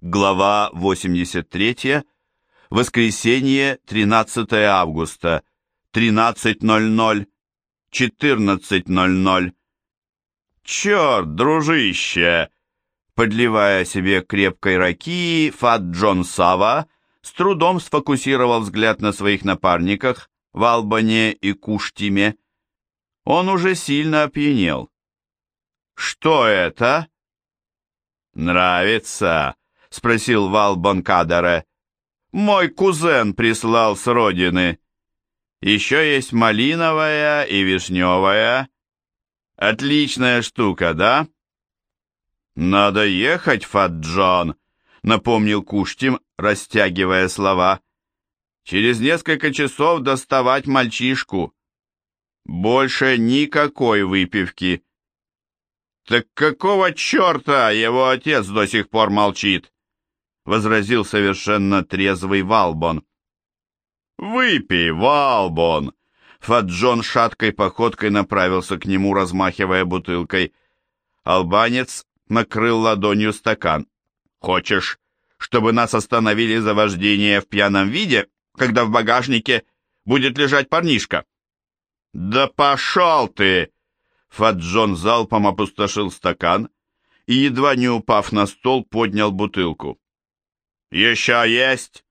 Глава 83. Воскресенье, 13 августа. 13.00. 14.00. Черт, дружище! Подливая себе крепкой ракии, Фат Джон Сава с трудом сфокусировал взгляд на своих напарниках в Албане и Куштиме. Он уже сильно опьянел. «Что это?» «Нравится?» — спросил Вал Бонкадере. «Мой кузен прислал с родины. Еще есть малиновая и вишневая. Отличная штука, да?» «Надо ехать, Фаджон», — напомнил Куштим, растягивая слова. «Через несколько часов доставать мальчишку. Больше никакой выпивки». «Так какого черта его отец до сих пор молчит?» Возразил совершенно трезвый Валбон. «Выпей, Валбон!» Фаджон шаткой походкой направился к нему, размахивая бутылкой. Албанец накрыл ладонью стакан. «Хочешь, чтобы нас остановили за вождение в пьяном виде, когда в багажнике будет лежать парнишка?» «Да пошел ты!» Фаджон залпом опустошил стакан и, едва не упав на стол, поднял бутылку. «Еще есть?»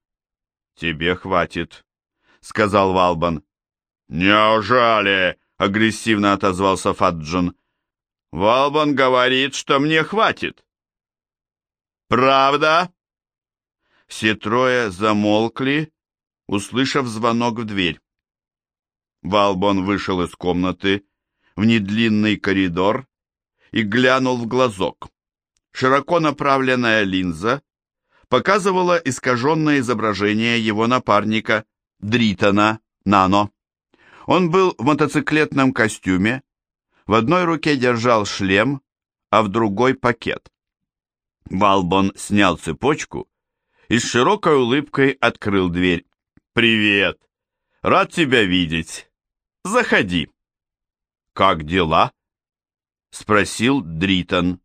«Тебе хватит», — сказал Валбан. «Неужели?» — агрессивно отозвался Фаджон. «Валбан говорит, что мне хватит». «Правда?» Все трое замолкли, услышав звонок в дверь. Валбон вышел из комнаты в недлинный коридор и глянул в глазок. Широко направленная линза показывала искаженное изображение его напарника Дритона Нано. Он был в мотоциклетном костюме, в одной руке держал шлем, а в другой пакет. Валбон снял цепочку и с широкой улыбкой открыл дверь. «Привет! Рад тебя видеть! Заходи!» «Как дела?» — спросил Дритон.